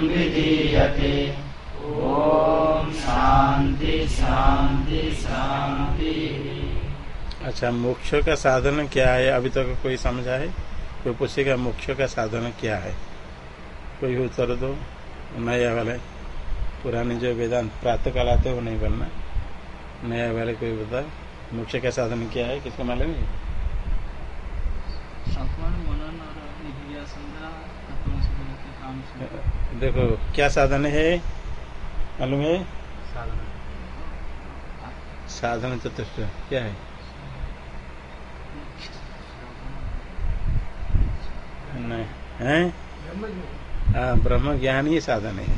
विधीयते ॐ शान्ति शान्ति शान्ति अच्छा मोक्ष का साधन क्या है अभी तक कोई समझा है कोई पूछेगा मोक्ष का साधन क्या है कोई उत्तर दो नया वाले पुराने जो वेदांत प्रातः काल आते वो नहीं बनना नया वाले कोई बता मोक्ष का साधन क्या है किसको मालूम है श्रवण मनन और निधिध्यासन द्वारा आत्मसिद्धि के काम से देखो, क्या साधन है? मालूम है? साधन चतुष्ट क्या है? नहीं, है? ब्रह्म ज्ञान ही साधन है।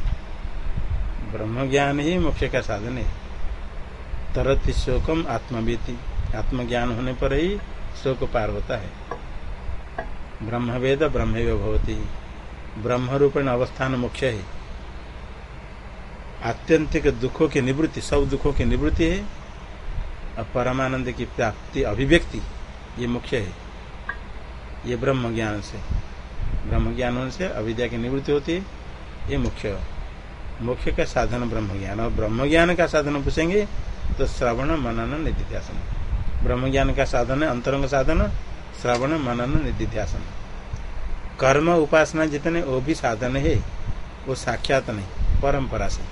ब्रह्म ज्ञान ही मुख्य का साधन है। तरत शोकम आत्मवीति आत्मज्ञान होने पर ही शोक पार होता है। ब्रह्म वेद ब्रह्म भवती। ब्रह्म रूपेण अवस्थान मुख्य है। आत्यंतिक दुखों की निवृत्ति, सब दुखों की निवृत्ति है और परमानंद की प्राप्ति अभिव्यक्ति, ये मुख्य है। ये ब्रह्म ज्ञान से ब्रह्म ज्ञान से अविद्या की निवृत्ति होती है, ये मुख्य मुख्य का साधन ब्रह्म ज्ञान और ब्रह्म ज्ञान का साधन पूछेंगे तो श्रवण, मनन निधिध्यासन ब्रह्म ज्ञान का साधन है, अंतरंग साधन, श्रवण, मनन निधिध्यासन कर्म उपासना जितने, वो भी साधन है, वो साक्षात नहीं, परंपरा से।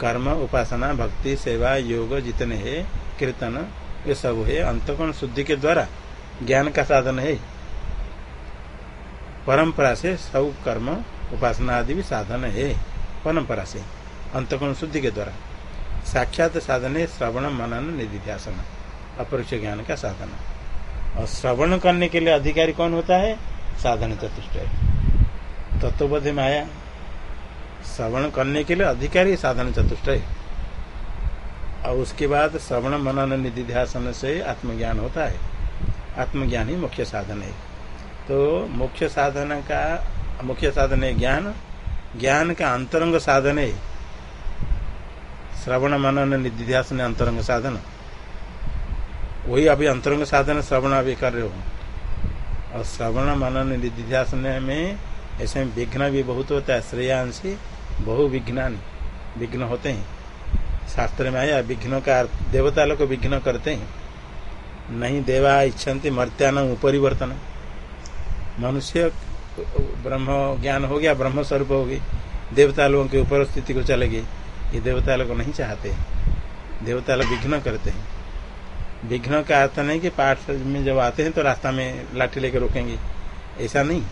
कर्म, उपासना, भक्ति, सेवा, योग जितने है, कीर्तन, ये सब है अंतकोण शुद्धि के द्वारा ज्ञान का साधन है। परंपरा से सब कर्म, उपासना आदि भी साधन है, परंपरा से अंतकोण शुद्धि के द्वारा। साक्षात साधन है, श्रवण, मनन, निधिध्यासन, अपरोक्ष ज्ञान का साधन। और श्रवण करने के लिए अधिकारी कौन होता है? साधन चतुष्ट तत्वबोध में आया, श्रवण करने के लिए अधिकारी साधन चतुष्ट और उसके बाद श्रवण मनन निधिध्यासन से आत्मज्ञान होता है। आत्मज्ञान ही मुख्य साधन है। तो मुख्य साधन का, मुख्य साधन है ज्ञान। ज्ञान का अंतरंग साधन है। श्रवण मनन निधिध्यासन अंतरंग साधन। वही अभी अंतरंग साधन श्रवण अभी कर रहे हो। और श्रवण मनन निधिध्यासन में ऐसे में विघ्न भी बहुत होता है, श्रेयांशी बहु विघ्नान, विघ्न होते हैं। शास्त्र में आया, विघ्न का देवता लोग विघ्न करते हैं। नहीं देवा इच्छन्ति मर्त्यान उपरिवर्तन मनुष्य ब्रह्म ज्ञान हो गया, ब्रह्म स्वरूप हो गई, देवता लोगों के ऊपर स्थिति को चले गई ये देवता लोग नहीं चाहते। देवता लोग विघ्न करते हैं। विघ्न का अर्थ नहीं कि पाठ में जब आते हैं तो रास्ता में लाठी लेकर रोकेंगे। ऐसा नहीं।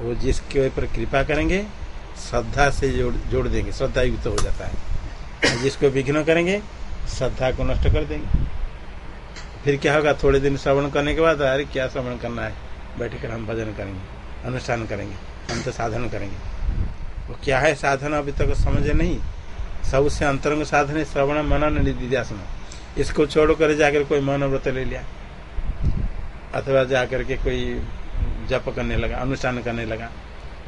वो जिसके ऊपर कृपा करेंगे, श्रद्धा से जोड़ जोड़ देंगे। श्रद्धा युक्त हो जाता है। जिसको विघ्न करेंगे, श्रद्धा को नष्ट कर देंगे। फिर क्या होगा? थोड़े दिन श्रवण करने के बाद, अरे क्या श्रवण करना है? बैठ कर हम भजन करेंगे, अनुष्ठान करेंगे, हम तो साधन करेंगे। वो क्या है साधन? अभी तक समझे नहीं। सबसे अंतरंग साधन है श्रवण, मनन निधिध्यासन इसको छोड़, कर जाकर कोई मौन व्रत ले लिया। अथवा जाकर के कोई जप करने लगा, अनुष्ठान करने लगा।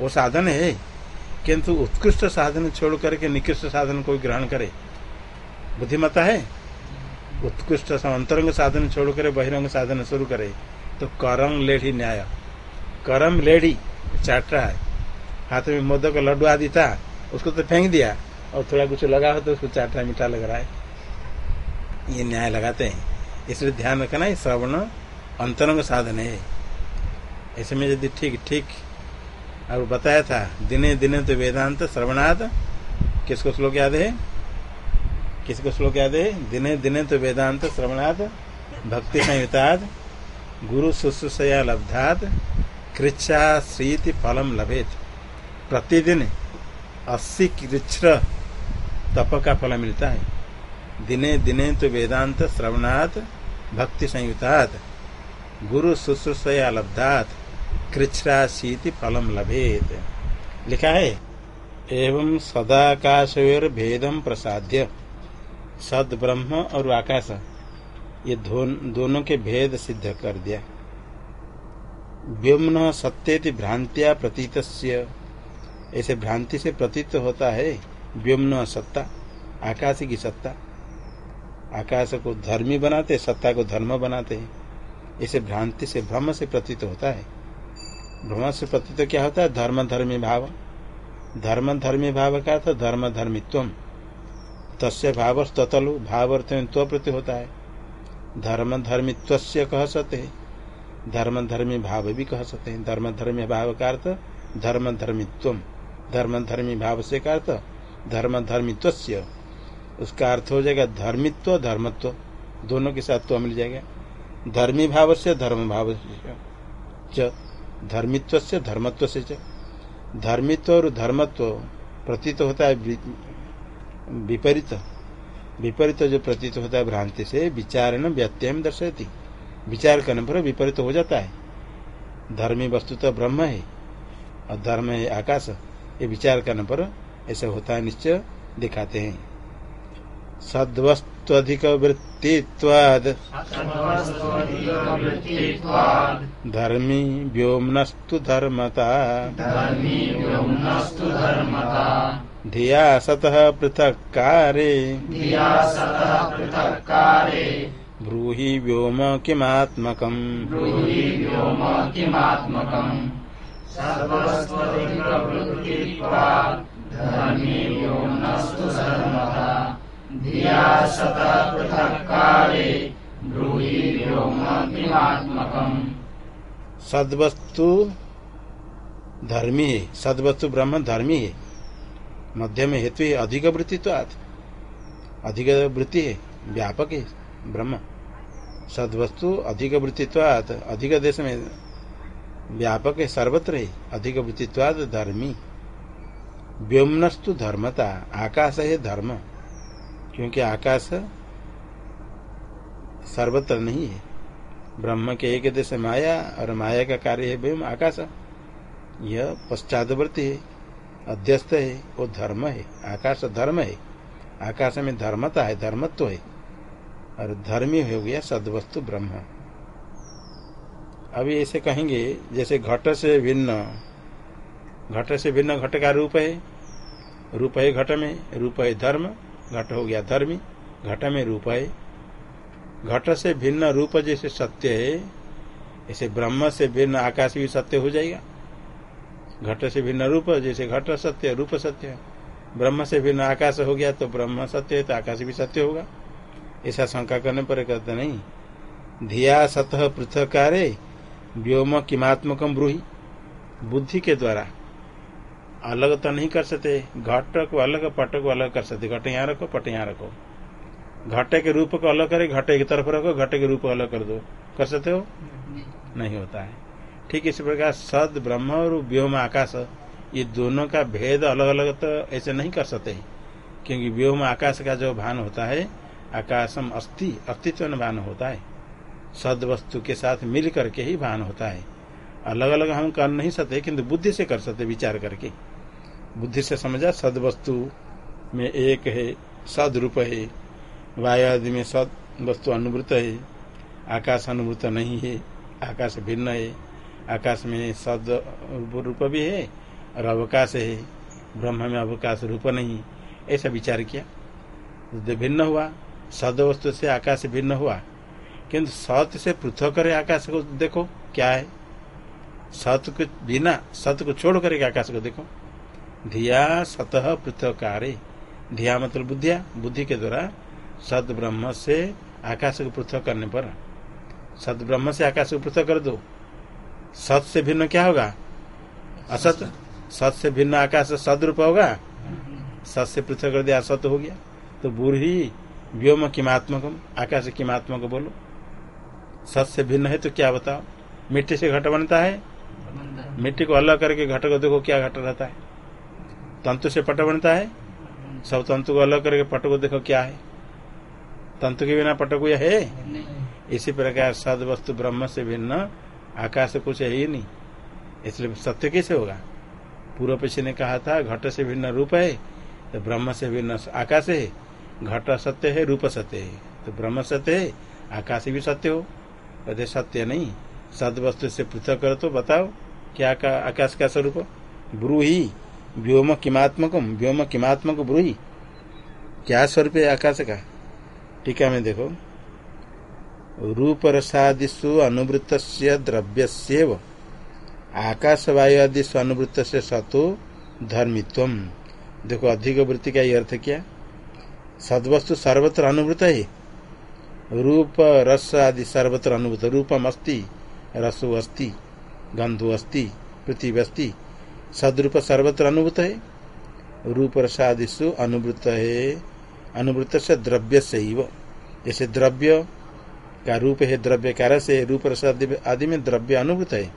वो साधन है, किंतु उत्कृष्ट साधन छोड़ करके निकृष्ट साधन कोई ग्रहण करे। बुद्धिमता है। उत्कृष्ट अंतरंग साधन छोड़ कर, बहिरंग साधन शुरू करे तो करम लेढ़ी न्याय। करम लेढ़ी, चाट रहा है। हाथ में मोदक लड्डू आदि था, उसको तो फेंक दिया, और थोड़ा कुछ लगा हो तो उसको चाट रहा मीठा लग रहा है। ये न्याय लगाते हैं। इसलिए ध्यान रखना है श्रवण अंतरंग साधन है। ऐसे में यदि ठीक ठीक, और बताया था, दिने दिने तो वेदांत श्रवणाद किसको श्लोक याद है? किसको श्लोक याद है? दिने दिने तो वेदांत श्रवणाद भक्ति संयुताद गुरु शुश्रूषया लब्धात, कृच्छा श्रीति फलम लभेत। प्रतिदिन अस्सी कृच्छ तप का फल मिलता है। दिने दिने तो वेदांत श्रवणात, भक्ति संयुतात, गुरु शुश्रूषया लब्धात कृच्छ्राशीति फलम लभेत। लिखा है, एवं सदाकाशर भेदम प्रसाद्य। सद ब्रह्म और आकाश, ये दोनों के भेद सिद्ध कर दिया। व्योमन सत्य भ्रांतिया प्रतीत ऐसे भ्रांति से प्रतीत होता है व्योमन सत्ता, आकाश की सत्ता। आकाश को धर्मी बनाते, सत्ता को धर्म बनाते हैं। इसे भ्रांति से, भ्रम से प्रतीत होता है। भ्रम से प्रतीत क्या होता है? धर्म धर्मी भाव। धर्म धर्मी भाव का अर्थ धर्म धर्मित्व तस्य भाव ततलु भाव अर्थ में प्रति होता है। धर्म धर्मित्व कह सकते हैं धर्म धर्मी भाव भी कह सकते हैं धर्म धर्मी भाव का अर्थ धर्म धर्मित्व धर्म धर्मी भाव से का अर्थ धर्म धर्मित्व उसका अर्थ हो जाएगा धर्मित्व, धर्मत्व। दोनों के साथ तो मिल जाएगा। धर्मी भाव से धर्म भाव से धर्मित्व से धर्मत्व से धर्मित्व और धर्मत्व प्रतीत होता है विपरीत। विपरीत जो प्रतीत होता है भ्रांति से विचार न व्यत्यय दर्शती विचार करने पर विपरीत हो जाता है। धर्मी वस्तु तो ब्रह्म है। और धर्म है आकाश। ये विचार करने पर ऐसा होता है, निश्चय दिखाते हैं। सद्वस्त्वधिक वृत्तित्वाद धर्मी व्योमनस्तु धर्मता। धिया सतः पृथक कारे। ब्रूहि व्योम किमात्मकम्। धर्मी व्योमनस्तु धर्मता। धिया सतः पृथक्कारे ब्रूहि व्योम किमात्मकम् सद्वस्तु धर्मी है सद्वस्तु ब्रह्म धर्मी है मध्य में हेतु अधिक वृत्ति तो अधिक वृत्ति है व्यापक है ब्रह्म। सद्वस्तु अधिक वृत्तित्वाद अधिक देश में व्यापक है सर्वत्र है अधिक वृत्तित्वाद धर्मी। व्योमनस्तु धर्मता, आकाश है धर्म। क्योंकि आकाश सर्वत्र नहीं है। ब्रह्म के एक देश माया और माया का कार्य है व्योम आकाश। यह पश्चातवर्ती है, अध्यस्त है, वो धर्म है, आकाश धर्म है। आकाश में धर्मता है, धर्मत्व है। और धर्मी हो गया सदवस्तु ब्रह्म। अभी ऐसे कहेंगे, जैसे घट से भिन्न, घट से भिन्न घट का रूप है। रूप है घट में, रूप है धर्म। घट हो गया धर्मी, घट में रूप है। घट से भिन्न रूप जैसे सत्य है, ऐसे ब्रह्म से भिन्न आकाश भी सत्य हो जाएगा। घट से भिन्न रूप, जैसे घट सत्य, रूप सत्य। ब्रह्म से भिन्न आकाश हो गया तो ब्रह्म सत्य है तो आकाश भी सत्य होगा। ऐसा शंका करने पर कहते नहीं। धिया सतह पृथकारे, व्योम किमात्मकम ब्रूही। बुद्धि के द्वारा अलग तो नहीं कर सकते। घट को अलग पट को अलग कर सकते। घट यहाँ रखो, पट यहाँ रखो। घटे के रूप को अलग करे, घटे की तरफ़ रखो, घटे के रूप को अलग कर दो। कर सकते हो? नहीं होता है। ठीक इसी प्रकार सद, ब्रह्म और व्योम, आकाश, ये दोनों का भेद अलग अलग तो ऐसे नहीं कर सकते। क्योंकि व्योम, आकाश का जो भान होता है, आकाशम अस्थि, अस्तित्व भान होता है। सद वस्तु के साथ मिल करके ही भान होता है। अलग अलग हम कर नहीं सकते, किंतु बुद्धि से कर सकते, विचार करके। बुद्धि से समझा सद वस्तु में एक है सद रूप है वायु आदि में सद वस्तु अनुभूत है, आकाश अनुभूत नहीं है, आकाश भिन्न है, आकाश में सद रूप भी है, और अवकाश है, ब्रह्म में अवकाश रूप नहीं, ऐसा विचार किया। भिन्न हुआ सद वस्तु से आकाश भिन्न हुआ, किंतु सत से पृथक करे आकाश को देखो, क्या है? सत को बिना, सत को छोड़ करके आकाश को देखो। धिया सतह पृथकारे। धिया मतलब बुद्धिया बुद्धि के द्वारा सद ब्रह्म से आकाश को पृथक करने पर। सद ब्रह्म से आकाश को पृथक कर दो। सत से भिन्न क्या होगा? असत। सत से भिन्न आकाश सदरूप होगा? सत से पृथक कर दिया असत हो गया। तो बूढ़ी व्योम किमात्मकम आकाश किमात्मक बोलो। सत से भिन्न है तो क्या बताओ? मिट्टी से घट बनता है। मिट्टी को अलग करके घट को देखो क्या घट रहता है? तंतु से पट बनता है। सब तंतु को अलग करके पट को देखो क्या है। तंतु के बिना पट को यह है इसी प्रकार सद वस्तु ब्रह्म से भिन्न आकाश कुछ है ही नहीं। इसलिए सत्य कैसे होगा? पूर्व पीछे ने कहा था घट से भिन्न रूप है तो ब्रह्म से भिन्न आकाश है। घट सत्य है रूप सत्य है। तो ब्रह्म सत्य है आकाश भी सत्य हो। कहते सत्य नहीं। सद वस्तु से पृथक करो तो बताओ क्या आकाश का स्वरूप? ब्रूही। व्योम किमात्मक व्योम किमात्मक ब्रूही। क्या स्वरूप है आकाश का टीका में देखो। रूप रसादिषु अनुवृत्त द्रव्य आकाश वायु आदिशु अनुवृत्त से सतो धर्मित्व। देखो, अधिक वृत्ति का ये अर्थ क्या? सदवस्तु सर्वत्र अनुवृत है। रूप रस आदि सर्वत्र अनुभूत रूपम अस्ति रसो अस्ति गंधो अस्ति पृथ्वी अस्ति सदरूप सर्वत्र अनुभूत है। रूप रसादिशु अनुवृत्त है। अनुवृत्त से द्रव्य से ही जैसे द्रव्य का रूप है, द्रव्य का रस है रूप रसादि आदि में द्रव्य अनुभूत है।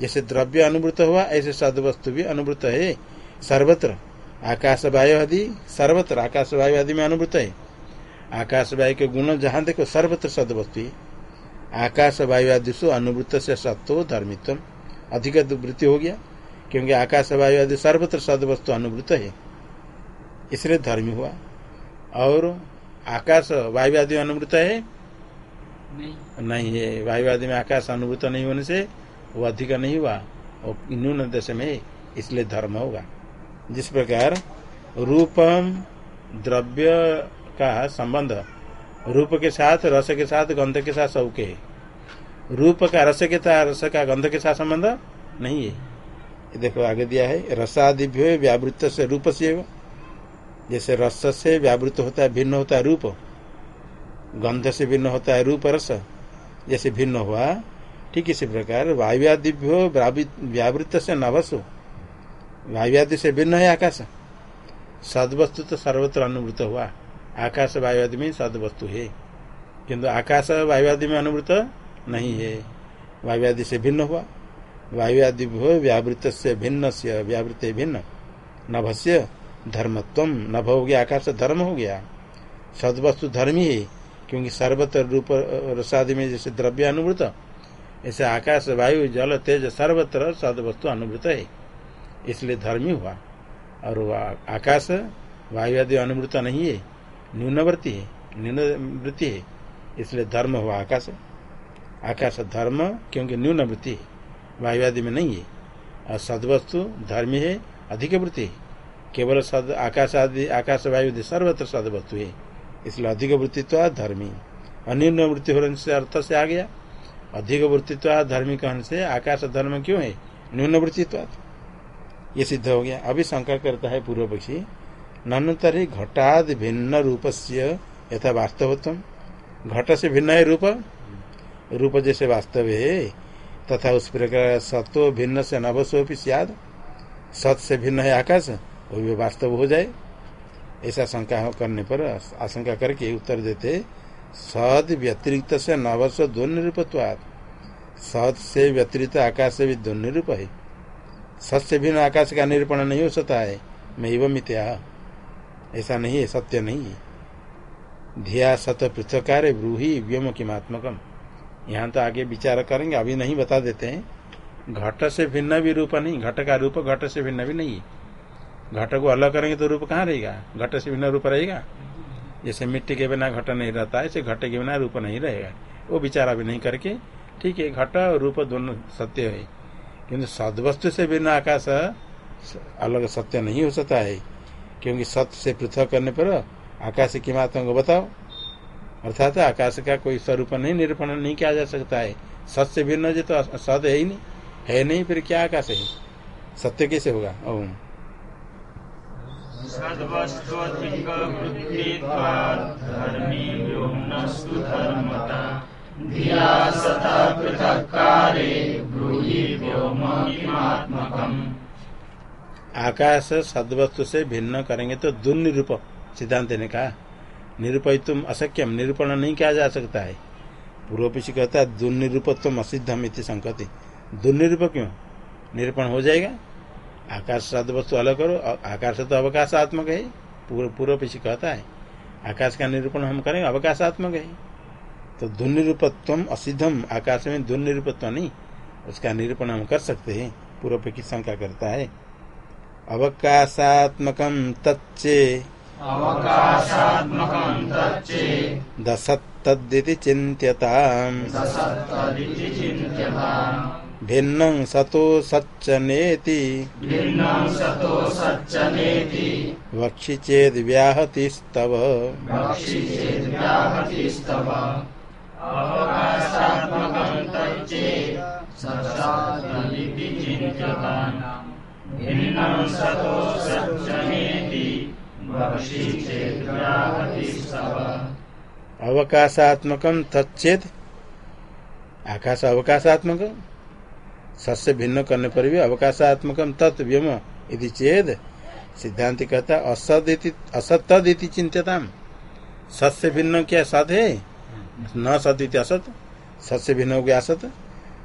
जैसे द्रव्य अनुभूत हुआ, ऐसे सदवस्तु भी अनुभूत है। सर्वत्र। आकाश वायु आदि, सर्वत्र आकाश वायु आदि में अनुभूत है। आकाश वायु के गुण जहाँ देखो, सर्वत्र सदवस्तु आकाश वायु आदि सु अनुभूत से सत्व धर्मित्व अधिक वृत्ति हो गया। क्योंकि आकाश वायु आदि सर्वत्र सदवस्तु अनुभूत है। इसलिए धर्म हुआ। और आकाश वायु आदि अनुभूत है? नहीं। नहीं है। वायु आदि में आकाश अनुभूत नहीं होने से वो अधिक नहीं हुआ। और न्यून दश में इसलिए धर्म होगा। जिस प्रकार रूपम द्रव्य का संबंध रूप के साथ रस के साथ गंध के साथ सबके रूप का रस के साथ रस का गंध के साथ संबंध नहीं है। देखो, आगे दिया है, रसादिभ्य व्यावृत से रूप से जैसे रस से व्यावृत होता है, भिन्न होता है रूप। गंध से भिन्न होता है रूप, रस। जैसे भिन्न हुआ, ठीक इसी प्रकार वायुआदिभ्यो व्यावृत से नवसो। वायुआदि से भिन्न है आकाश। सदवस्तु तो सर्वत्र अनुवृत हुआ। आकाश वायुआदि में सदवस्तु है। किंतु आकाश वायुआदि में अनुवृत नहीं है। वायुआदि से भिन्न हुआ। वायुआदि व्यावृत से भिन्न से व्यावृत भिन्न। नभस्य धर्मत्व। नभ हो गया, आकाश धर्म हो गया। सदवस्तु धर्म ही क्योंकि सर्वत्र रूप, रसादि में जैसे द्रव्य अनुभूत ऐसे आकाश, वायु, जल, तेज, सर्वत्र सदवस्तु अनुभूत है। इसलिए धर्मी हुआ। और आकाश वायु आदि अनुभूत नहीं है न्यूनवृत्ति है न्यूनवृत्ति है। इसलिए धर्म हुआ आकाश। आकाश धर्म, क्योंकि न्यून वृत्ति है। वायु आदि में नहीं है। और सदवस्तु धर्मी है, अधिक वृत्ति केवल सद आकाश आदि आकाश वायु सर्वत्र सदवस्तु है। इसलिए अधिक वृत्तित्व धर्मी। अन्य वृत्ति होने से अर्थ से आ गया। अधिक वृत्तित्व धर्मी कहने से आकाश धर्म क्यों है? न्यून वृत्तित्व। ये सिद्ध हो गया। अभी शंका करता है पूर्व पक्षी ननुतरी घटाद भिन्न रूप से यथा वास्तवत्म घट से भिन्न है रूप। रूप जैसे वास्तव है तथा उस प्रकार सत्व भिन्न से नवस्वी सियाद। सत से भिन्न है आकाश, वो भी वास्तव हो जाए। ऐसा शंका करने पर आशंका करके उत्तर देते, सद व्यतिरिक्त से नवस्व दो निरूपत्वाद सद से व्यतिरिक्त आकाश से भी दो निरूप है। सत से भिन्न आकाश का निरूपण नहीं हो सकता है, मैं एवं मित्या ऐसा नहीं है, सत्य नहीं है। धिया सत पृथकार ब्रूही व्योम किमात्मकम। यहाँ तो आगे विचार करेंगे, अभी नहीं बता देते हैं। घट से भिन्न भी रूप नहीं, घट का रूप घट से भिन्न भी नहीं। घट को अलग करेंगे तो रूप कहाँ रहेगा? घट से बिना रूप रहेगा? जैसे मिट्टी के बिना घट नहीं रहता है, ऐसे घट के बिना रूप नहीं रहेगा। वो विचार अभी नहीं करके, ठीक है, घट और रूप दोनों सत्य है। किंतु सदवस्तु से बिना आकाश अलग सत्य नहीं हो सकता है। क्योंकि सत्य से पृथक करने पर आकाश की मात्रा को बताओ। अर्थात आकाश का कोई स्वरूप नहीं निरूपण नहीं किया जा सकता है। सत्य से भिन्न जो तो सद है ही नहीं। है नहीं फिर क्या आकाश है? सत्य कैसे होगा? ओम। सता आकाश सदवस्तु से भिन्न करेंगे तो दुर्निरूप सिद्धांत ने कहा। निरूपयितुम अशक्यम निरूपण नहीं किया जा सकता है। पूर्व पीछे कहता है दुर्निरूपत्व असिद्धम इति संकति दुर्निरूप क्यों? निरूपण हो जाएगा। आकाश शब्द वस्तु अलग करो आकाश तो अवकाशात्मक है। पूर्व पूर्व पीछे कहता है, आकाश का निरूपण हम करेंगे, अवकाशात्मक है। तो दुनिरूपत्व असिधम आकाश में दुनिरूपत्व नहीं, उसका निरूपण हम कर सकते हैं। पूर्व की शंका करता है अवकाशात्मक तच्चे दशत्तदिति चिन्त्यता भिन्न सतो सच्चनेति सतो वक्षि चेद व्याहतिस्तव। चिन्त्यताम्। भिन्नं सतो सच्चनेति वक्षि अवकाशात्मकम तच्चेत आकाश अवकाशात्मक सस्य भिन्न करने पर भी अवकाशात्मकम तत् व्यम यदि चेद सिद्धांत कहता असद असतदिति चिंतता सस्य भिन्न क्या सद है न सद इति असत सस्य भिन्न हो गया असत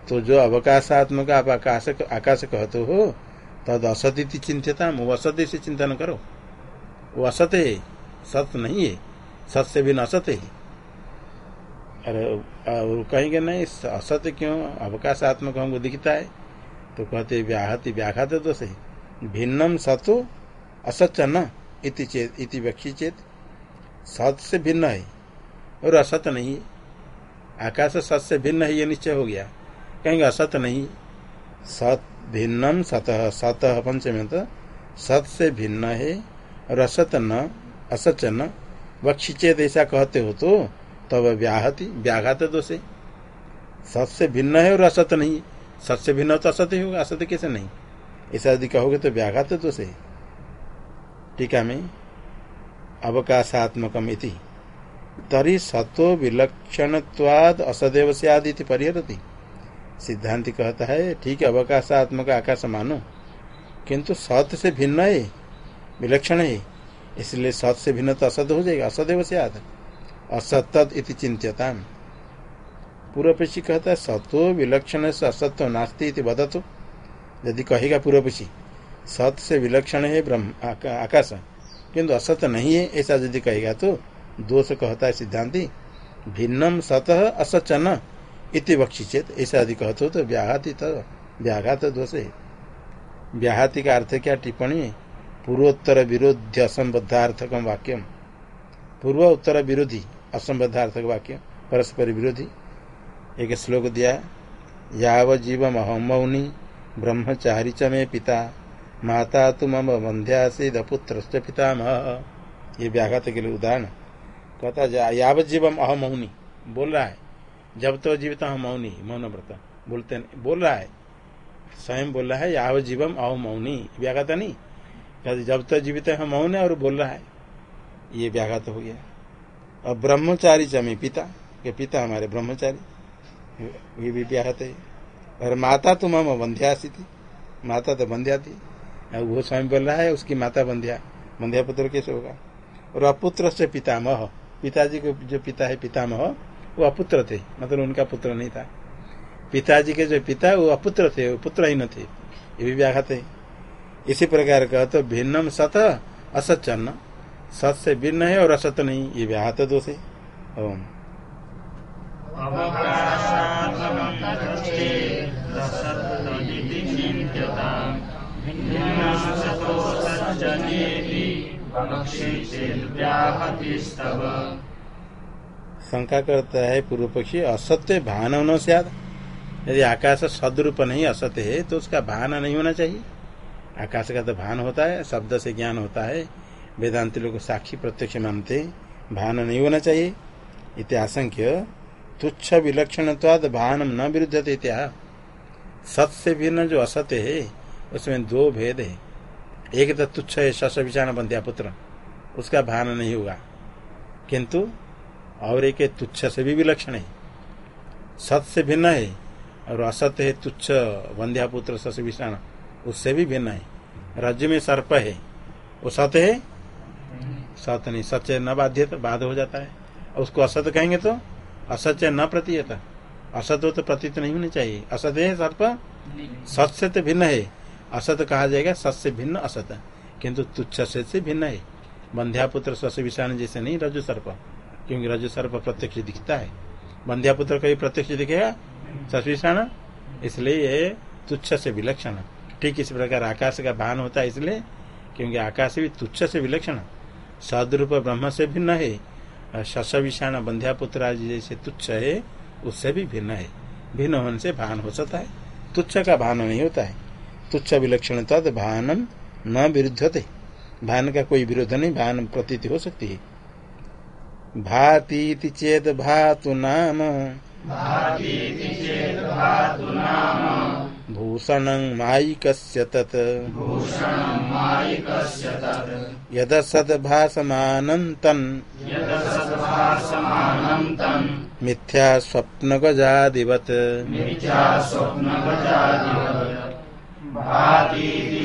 तो जो अवकाशात्मक आप आकाश आकाश कहते हो तद असत चिंतता वो असत से चिंतन करो वो असत है, सत नहीं है, सत से भिन्न असत है। अरे कहेंगे नहीं असत्य क्यों? अवकाशात्मक हमको दिखता है। तो कहते व्याहति, व्याघात तो सही भिन्नम सतो असत्य न, इति चेत इति व्यक्षी चेत। सत से भिन्न है, और असत नहीं। है आकाश सत से भिन्न है, ये निश्चय हो गया। कहेंगे, असत नहीं। सत भिन्नम सतह सतह पंचम तो सत से भिन्न है और असत न असत्य न वक्षी चेत ऐसा कहते हो तो तब व्याहति, व्याघात दोष। सत भिन्न है और असत नहीं है सत से भिन्न तो असत्य होगा असत्य कैसे नहीं? ऐसा यदि कहोगे तो व्याघात दोष। टीका में अवकाशात्मकम इति। तरी सत्व विलक्षणत्वाद असदेव से आदि परिहरती। सिद्धांति कहता है, ठीक है, अवकाशात्मक आकाश मानो, किंतु सत से भिन्न है। विलक्षण है इसलिए सत से भिन्न तो असद हो जाएगा असदेव से आदि असत इति चिंत्यता पूर्व पक्षी कहता है सत्व विलक्षण से असत्व नास्ती इति बदतो यदि कहेगा पूर्व पक्षी सत से विलक्षण है ब्रह्म आकाश। किंतु असत नहीं है, ऐसा यदि कहेगा तो दोष कहता है सिद्धांति, भिन्नम सतह असच न इति बक्षी चेत ऐसा यदि कहते हो तो व्याघाति तो व्याघात दोष है। व्याहाति का अर्थ क्या? टिप्पणी पूर्वोत्तर विरोध्य असंबद्धार्थकम वाक्यम पूर्व उत्तर विरोधी असंबद्धार्थक वाक्य, परस्पर विरोधी। एक श्लोक दिया याव जीव मौनी, ब्रह्मचारी च मे पिता, माता तुम बंध्यासीद पुत्र पिता ये व्याघात के लिए उदाहरण कहता याव जीवम अहम मौनी। बोल रहा है, जब तो जीवित हम मौनी मौन व्रत बोलते नहीं बोल रहा है, स्वयं बोल रहा है याव जीवम अहम मौनी। व्याघात नहीं कहते, जब तो जीवित है, हम मौन है और बोल रहा है। ये व्याघात हो गया। और ब्रह्मचारी चमी पिता, के पिता हमारे ब्रह्मचारी। ये भी व्याघात है। और माता तुम हम बंध्या थी। माता तो बंध्या थी। वो स्वामी बोल रहा है, उसकी माता बंध्या बंध्या पुत्र कैसे होगा? और अपुत्र से पितामह। पिताजी के जो पिता है, पितामह, वो अपुत्र थे। मतलब उनका पुत्र नहीं था। पिताजी के जो पिता, वो अपुत्र थे, वो पुत्र ही न थे। ये भी व्याघात है। इसी प्रकार का तो भिन्नम सत असचन्न सत से भिन्न है और असत नहीं, ये व्याहत दोष है। ओम। शंका करता है पूर्व पक्षी, असत्य भान होना से यदि आकाश सदरूप नहीं, असत्य है तो उसका भान नहीं होना चाहिए। आकाश का तो भान होता है, शब्द से ज्ञान होता है। वेदांत लोग साक्षी प्रत्यक्ष मानते भान नहीं होना चाहिए। इतिहासंख्य तुच्छ विलक्षण भान न विरुद्ध इतिहा सत से भिन्न जो असत्य है, उसमें दो भेद है। एक तो तुच्छ है, शश विचारण बंध्या पुत्र। उसका भान नहीं होगा। किंतु और एक तुच्छ से भी विलक्षण है। सत से भिन्न है, और असत्य है, तुच्छ बंध्या पुत्र, शश विषाण उससे भी भिन्न है। राज्य में सर्प है, वो सत्य है? सत्य नहीं, सत्य न बाध्य तो बाध हो जाता है। उसको असत कहेंगे तो असत्य न प्रतीयत। असत हो तो प्रतीत नहीं होनी चाहिए। असत है सर्प? सत से तो भिन्न है। असत कहा जाएगा सत से भिन्न असत। किंतु तुच्छ से भिन्न है। बंध्यापुत्र सस्य विषाण जैसे नहीं रजु सर्प। क्योंकि रजु सर्प प्रत्यक्ष दिखता है। बंध्यापुत्र कभी प्रत्यक्ष दिखेगा सस्विषाण इसलिए तुच्छ से विलक्षण। ठीक इस प्रकार आकाश का भान होता है इसलिए, क्योंकि आकाश भी तुच्छ से विलक्षण सदरूप ब्रह्म से भिन्न है। शश विषाण बंध्यापुत्र आदि जैसे तुच्छ है, उससे भी भिन्न है। भिन्न होने से भान हो सकता है। तुच्छ का भान नहीं होता है। तुच्छ विलक्षण तद भानम न विरुद्धते। भान का कोई विरोध नहीं, भान प्रतीति हो सकती है। भाती चेत भातु नाम। भातीति चेत् भातु नाम। भूषणं तत्। तन् यदसद्भासमानं तन् मिथ्या स्वप्नगजादिवत् मिथ्या स्वप्नगजादिवत् भातीति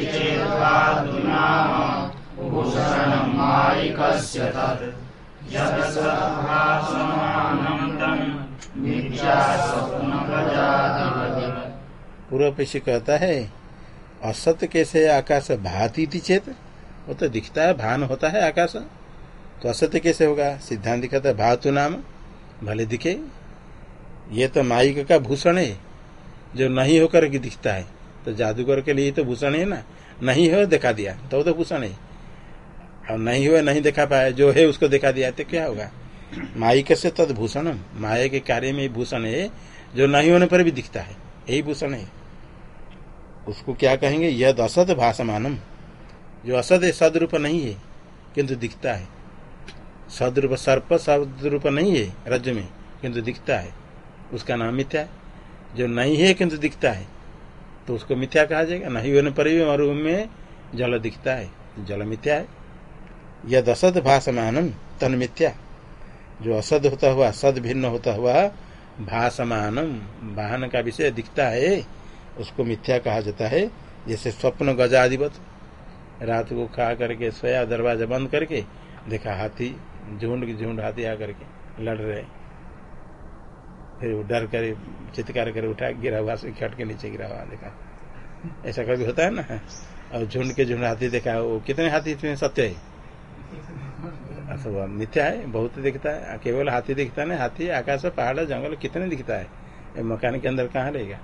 पूर्व पेशी कहता है, असत कैसे आकाश भाती थी चेत? वो तो दिखता है, भान होता है आकाश। तो असत्य कैसे होगा? सिद्धांत कहता है, भातु नाम, भले दिखे। ये तो माइक का भूषण है, जो नहीं होकर के दिखता है। तो जादूगर के लिए तो भूषण है ना? नहीं हो, दिखा दिया। तो तो भूषण है। और नहीं हुआ नहीं देखा पाया, जो है उसको दिखा दिया तो क्या होगा? माइक से तद भूषण माया के कार्य में भूषण है, जो नहीं होने पर भी दिखता है। यही भूषण है। उसको क्या कहेंगे? यद असद भाषमानम जो असद है, सदरूप नहीं है, किंतु दिखता है। सदरूप सर्प, सदरूप नहीं है, रज में, किंतु दिखता है। उसका नाम मिथ्या जो नहीं है, किंतु दिखता है। तो उसको मिथ्या कहा जाएगा। नहीं होने पर भी मरु में जल दिखता है। जल मिथ्या है। यद असद भाषमानम तन मिथ्या। जो असद होता हुआ, सद भिन्न होता हुआ भाषमानम वाहन का विषय दिखता है, उसको मिथ्या कहा जाता है। जैसे स्वप्न गजाधिपत, रात को खा करके सोया, दरवाज़ा बंद करके, देखा हाथी, झुंड की झुंड हाथी आकर के लड़ रहे फिर वो डर कर, चित्कार कर उठा, गिरा हुआ से खट के नीचे गिरा हुआ, देखा। ऐसा कभी होता है ना? और झुंड के झुंड हाथी देखा, वो कितने हाथी इतने सत्य है। अथवा मिथ्या है, बहुत दिखता है केवल हाथी दिखता नहीं, हाथी आकाश पहाड़ जंगल कितने दिखता है? ये मकान के अंदर कहाँ रहेगा?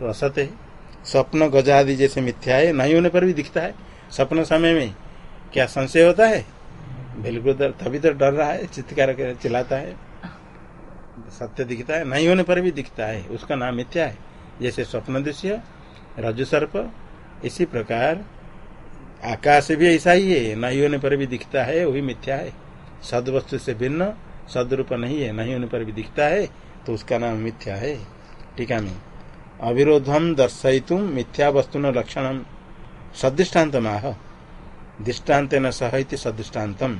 तो असत्य है। स्वप्न गजादि जैसे मिथ्या है, नहीं होने पर भी दिखता है। स्वप्न समय में क्या संशय होता है? बिल्कुल तभी तो डर रहा है, चित्कार चिल्लाता है। सत्य दिखता है, नहीं होने पर भी दिखता है। उसका नाम मिथ्या है। जैसे स्वप्न दृश्य, रजु सर्प, इसी प्रकार आकाश भी ऐसा ही है, नहीं होने पर भी दिखता है, वही मिथ्या है। सद वस्तु से भिन्न, सदरूप नहीं है, नहीं होने पर भी दिखता है तो उसका नाम मिथ्या है। टीका में। अविरोधम दर्शयितुम मिथ्या वस्तु न लक्षण। सदृष्टान्त माह दृष्टांत न सहति सदृष्टान्तम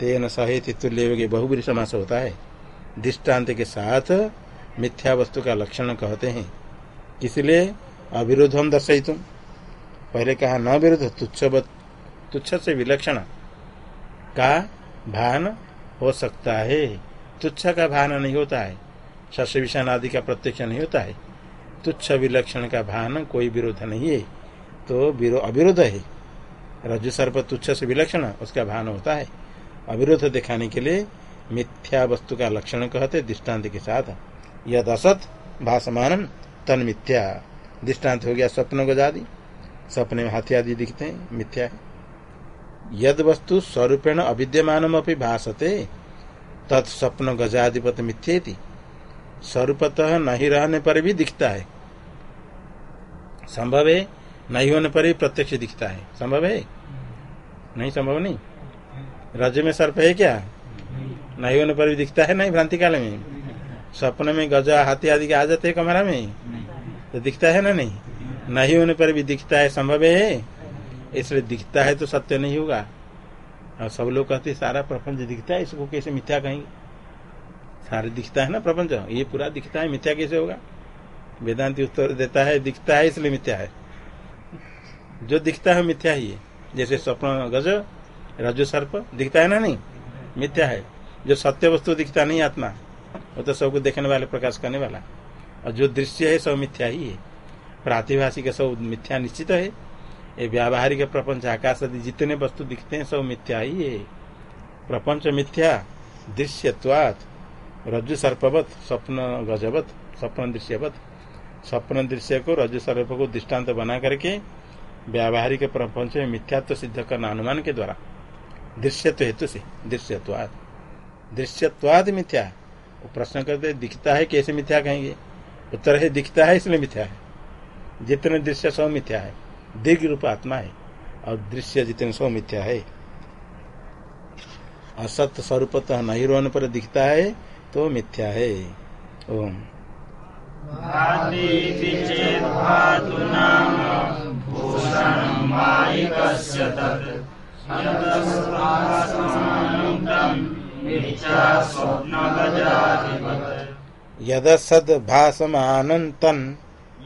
तेन सहति तुल्य बहुबरी समास होता है। दृष्टांत के साथ मिथ्या वस्तु का लक्षण कहते हैं। इसलिए अविरोधम दर्शयितुम पहले कहा न विरुद्ध तुच्छ तुच्छ से विलक्षण। का? भान हो सकता है। तुच्छ का भान नहीं होता है। शस्य विषाण आदि का प्रत्यक्ष नहीं होता है। तुच्छ विलक्षण का भान कोई विरोध नहीं है। तो अविरोध है। रज्जु सर्प तुच्छ से विलक्षण, उसका भान होता है। अविरोध दिखाने के लिए मिथ्या वस्तु का लक्षण कहते दृष्टांत के साथ। यद असत भाषमान तन मिथ्या दृष्टांत हो गया स्वप्न गजादि सपने में हाथी आदि दिखते हैं, मिथ्या है। यद वस्तु स्वरूपेण अविद्यमान भाषते तत्स्वप्न गजाधिपत मिथ्येति। स्वरूपतः नहीं रहने पर भी दिखता है। संभव है? नहीं होने पर भी प्रत्यक्ष दिखता है। संभव है? नहीं संभव नहीं। रज में सर्प है क्या? नहीं होने पर भी दिखता है नहीं भ्रांति काल में? सपने में गजा हाथी आदि के आ जाते हैं कमरा में? तो दिखता है ना नहीं? नहीं होने पर भी दिखता है। संभव है? इसलिए दिखता है तो सत्य नहीं होगा। और सब लोग कहते सारा प्रपंच दिखता है, इसको कैसे मिथ्या कहेंगे? सारे दिखता है ना प्रपंच? ये पूरा दिखता है, मिथ्या कैसे होगा? वेदांति उत्तर देता है, दिखता है, इसलिए मिथ्या है। जो दिखता है, मिथ्या ही है। जैसे स्वप्न गज, रजो सर्प, दिखता है ना नहीं? मिथ्या है। जो सत्य वस्तु दिखता नहीं, आत्मा। वो तो सबको देखने वाले, प्रकाश करने वाला। और जो दृश्य है, सब मिथ्या ही है। प्रातिभाषिक सब मिथ्या निश्चित है। ये व्यावहारिक प्रपंच, आकाश आदि जितने वस्तु दिखते हैं, सब मिथ्या ही है। प्रपंच मिथ्या दृश्यवाद रज्जु सर्पवत, स्वप्न गजवत, स्वप्न दृश्यवत। स्वप्न दृश्य को रज्जु सर्प को दृष्टांत बना करके व्यावहारिक प्रपंच में मिथ्यात्व सिद्ध करना अनुमान के द्वारा। दृश्यत्व हेतु से दृश्यवाद दृश्यवाद मिथ्या। वो प्रश्न करते, दिखता है, कैसे मिथ्या कहेंगे? उत्तर है, दिखता है, इसलिए मिथ्या है। जितने दृश्य, सब मिथ्या है। दीर्घ रूप आत्मा है और दृश्य जितने सब मिथ्या है। असत स्वरूपतः नहीं रोहन पर दिखता है तो मिथ्या है। ओम। भातीति चेत् भातु नाम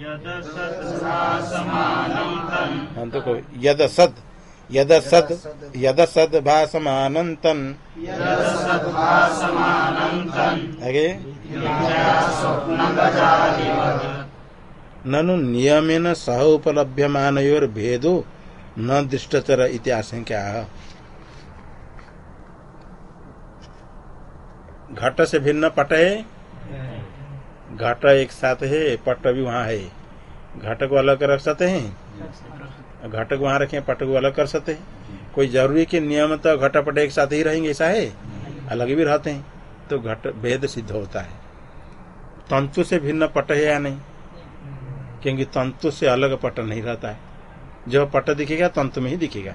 यतस्वासमानं तं मिथ्या स्वप्नगजाधिपत् यदसद भासमानंतन यदसत्सासमानं तं अंत को यदसद यदसद यदसद भासमानंतन यदसद्भासमानं तं आगे ननु नियमेन सह उपलभ्यमानयोर भेदो न दृष्टचर इति आशंका घट से भिन्न पट है घट एक साथ है पट भी वहाँ है। घट को अलग रख सकते हैं? घट को वहाँ रखे पट को अलग कर सकते हैं। कोई ज़रूरी कि नियम तो घट पट एक साथ ही रहेंगे, ऐसा है? अलग भी रहते हैं। तो घट, भेद सिद्ध होता है। तंतु से भिन्न पट है या नहीं? क्योंकि तंतु से अलग पट नहीं रहता है। जो पट दिखेगा, तंतु में ही दिखेगा।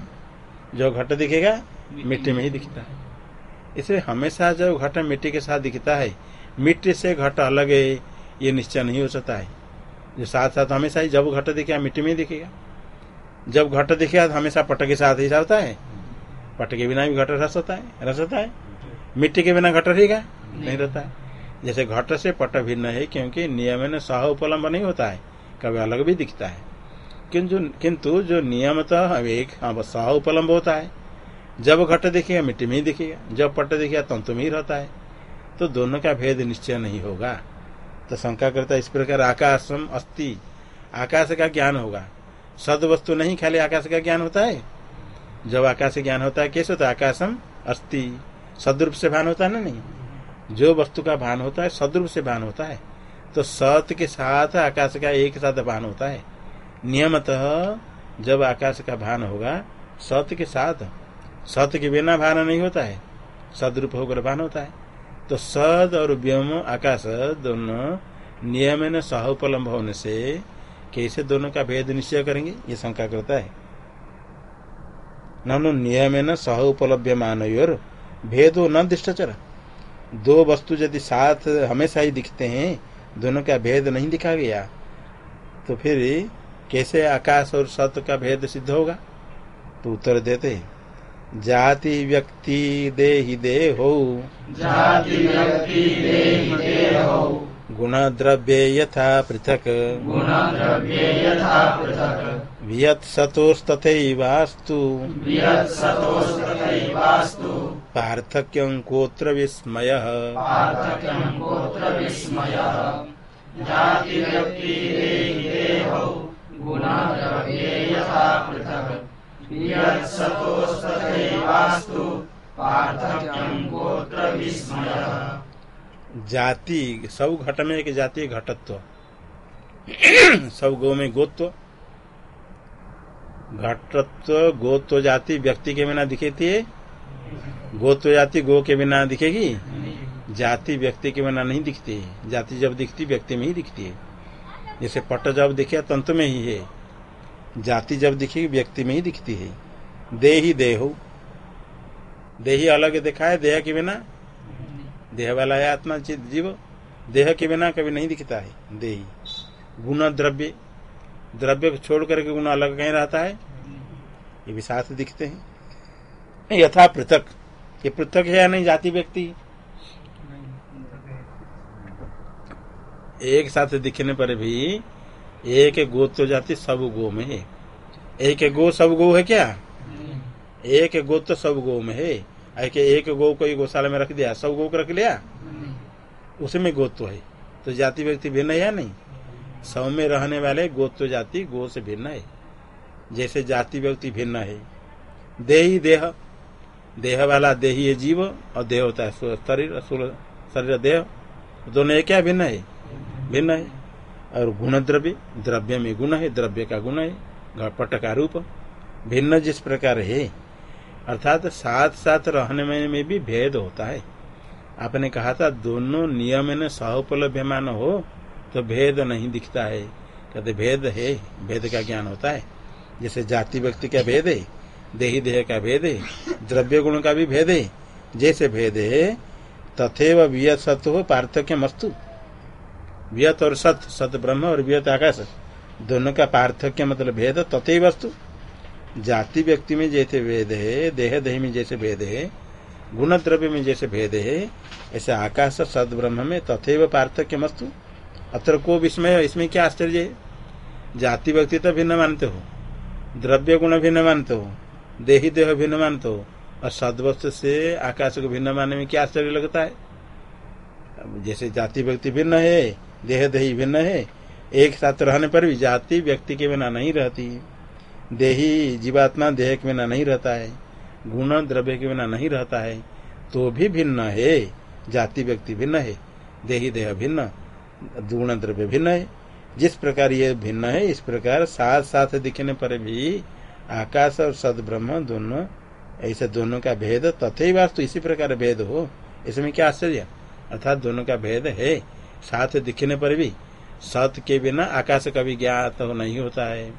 जो घट दिखेगा, मिट्टी में ही दिखता है। इसलिए हमेशा जब घट मिट्टी के साथ दिखता है मिट्टी से घट अलग है ये निश्चय नहीं हो सकता है। जो साथ साथ हमेशा ही जब घट दिखेगा मिट्टी में दिखेगा। जब घट दिखेगा तो हमेशा पट के साथ ही रहता है। पट के बिना भी घट रह सकता है रह सकता है। मिट्टी के बिना घट रहेगा नहीं रहता। है जैसे घट से पट भिन्न है क्योंकि नियम में सह उपलम्ब नहीं होता है कभी अलग भी दिखता है। किंतु किंतु जो नियमतः एक हाँ, सह उपलम्ब होता है। जब घट दिखेगा मिट्टी में ही दिखेगा। जब पट दिखेगा तंतु में ही रहता है। तो दोनों का भेद निश्चय नहीं होगा। तो शंका करता इस प्रकार आकाशम अस्ति। आकाश का ज्ञान होगा। सद वस्तु नहीं, खाली आकाश का ज्ञान होता है? जब आकाश का ज्ञान होता है, कैसे होता है? आकाशम अस्ति। सदरूप से भान होता है ना नहीं? जो वस्तु का भान होता है, सदरूप से भान होता है। तो सत के साथ आकाश का एक साथ भान होता है। नियमतः जब आकाश का भान होगा, सत के साथ, सत के बिना भान नहीं होता है। सदरूप होकर भान होता है। तो सद और व्योम आकाश दोनों नियम सह उपलम्ब होने से कैसे दोनों का भेद निश्चय करेंगे ये शंका करता है ननु नियम सह उपलब्ध मानवर भेदो न दृष्टचर दो वस्तु यदि साथ हमेशा ही दिखते हैं दोनों का भेद नहीं दिखा गया तो फिर कैसे आकाश और सत का भेद सिद्ध होगा तो उत्तर देते हैं जाति व्यक्ति देहि देहो। जाति व्यक्ति देहि देहो गुण द्रव्य यथा पृथक गुणद्रव्ये यथा पृथक्। वियत सतोस्तथैवास्तु वियत् सतोस्तथैवास्तु पार्थक्यं कोत्र विस्मय पार्थक्यं गोत्र विस्मयः। जाति व्यक्ति देहि देहो। गुणद्रव्ये यथा पृथक्। जाति, सब घट में एक जाति घटत्व। सब गो में गोत्व। घटत्व, गोत्व जाति व्यक्ति के बिना दिखेती है गोत्व जाति गो के बिना दिखेगी? जाति व्यक्ति के बिना नहीं दिखती। है जाति जब दिखती, व्यक्ति में ही दिखती है। जैसे पट जब दिखे, तंतु में ही है। जाति जब दिखेगी व्यक्ति में ही दिखती है। देही देहो देही अलग देखा है देह के बिना देह वाला है आत्मा चित जीव। देह के बिना कभी नहीं दिखता है देही गुण द्रव्य द्रव्य को छोड़ करके गुण अलग कहीं रहता है ये भी साथ दिखते हैं। यथा पृथक। ये पृथक है या नहीं जाति व्यक्ति? एक साथ दिखने पर भी एक गोत्व जाति, सब गो में है। एक गो, सब गो है क्या? एक गो तो सब गो में है। ऐके एक गो को गौशाला में रख दिया, सब गो को रख लिया? उसमें गोत्व है। तो जाति व्यक्ति भिन्न है या नहीं? सब में रहने वाले गोत्व जाति, गो से भिन्न है। जैसे जाति व्यक्ति भिन्न है। देही देह। देह वाला देही है जीव, और देह होता है शरीर शरीर देह। दोनों एक क्या भिन्न है? भिन्न है। और गुण द्रव्य द्रव्य में गुण है द्रव्य का गुण है पट का रूप भिन्न जिस प्रकार है अर्थात साथ साथ रहने में, भी भेद होता है। आपने कहा था दोनों नियम में सहोपलभ्यमान हो तो भेद नहीं दिखता है। कहते भेद है भेद का ज्ञान होता है। जैसे जाति व्यक्ति का भेद है देही देह का भेद है द्रव्य गुण का भी भेद है। जैसे भेद है तथेव वियत सत हो पार्थक्य मस्तु वियत और सत सत ब्रह्म और व्यत आकाश। दोनों का पार्थक्य मतलब भेद तथे वस्तु जाति व्यक्ति में जैसे भेद है, देह देह में जैसे भेद है, गुण द्रव्य में जैसे भेद है, ऐसे आकाश सद ब्रह्म में तथेव पार्थक्य मस्तु अत्र को विस्मय, इसमें क्या आश्चर्य है? जाति व्यक्ति तो भिन्न मानते हो, द्रव्य गुण भिन्न मानते हो, देही देह भिन्न मानते हो, और सदवस्तु से आकाश को भिन्न मानने में क्या आश्चर्य लगता है? जैसे जाति व्यक्ति भिन्न है देह देही भिन्न है। एक साथ रहने पर भी जाति व्यक्ति के बिना नहीं रहती। देही जीवात्मा देह के बिना नहीं रहता है। गुण द्रव्य के बिना नहीं रहता है। तो भी भिन्न है। जाति व्यक्ति भिन्न है। देही देह भिन्न। गुण द्रव्य भिन्न है। जिस प्रकार ये भिन्न है, इस प्रकार साथ साथ दिखने पर भी आकाश और सद ब्रह्म दोनों, ऐसे दोनों का भेद तथे वास्तु इसी प्रकार भेद हो। इसमें क्या आश्चर्य? अर्थात दोनों का भेद है। साथ दिखने पर भी सत के बिना आकाश का भी ज्ञात तो नहीं होता है।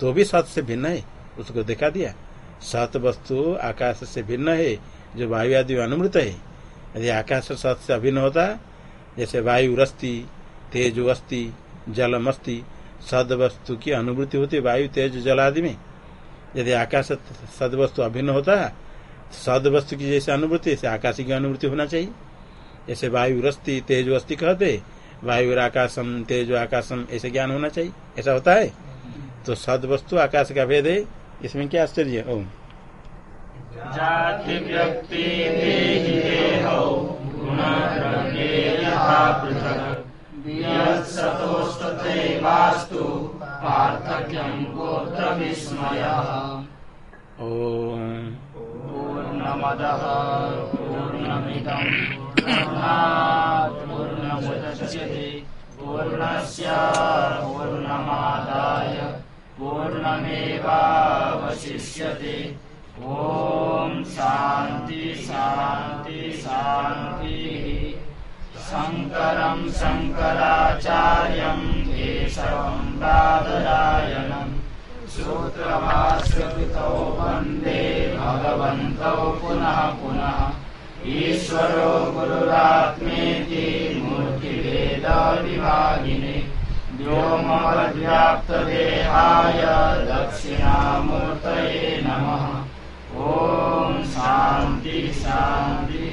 तो भी सत से भिन्न है, उसको दिखा दिया। सत वस्तु आकाश से भिन्न है, जो वायु आदि अनुमृत है। यदि आकाश सत से अभिन्न होता, जैसे वायु रस्ती, तेज अस्थि जलम अस्थि सद वस्तु की अनुभूति होती वायु, तेज, जल आदि में। यदि आकाश सद वस्तु अभिन्न होता सद वस्तु की जैसे अनुभूति आकाश की अनुभूति होना चाहिए। जैसे वायु रस्ती तेज अस्थि कहते वायु आकाशम तेज आकाशम ऐसे ज्ञान होना चाहिए। ऐसा होता है? तो सद वस्तु आकाश का भेद है। इसमें क्या आश्चर्य ओम। जाति व्यक्ति पूर्णमदः पूर्णमिदं पूर्णात् पूर्णमुदच्यते पूर्णस्य पूर्णमादाय पूर्णमेवावशिष्यते। ॐ शान्ति शान्ति शान्तिः। शङ्करं शङ्कराचार्यं केशवं बादरायणम् सूत्रभाष्यकृतौ वंदे भगवन्तौ पुनः पुनः। ईश्वरो गुरुरात्मेति मूर्तिभेदविभागिने व्योमवद्व्याप्तदेहाय दक्षिणामूर्तये नमः। ॐ शान्ति शान्ति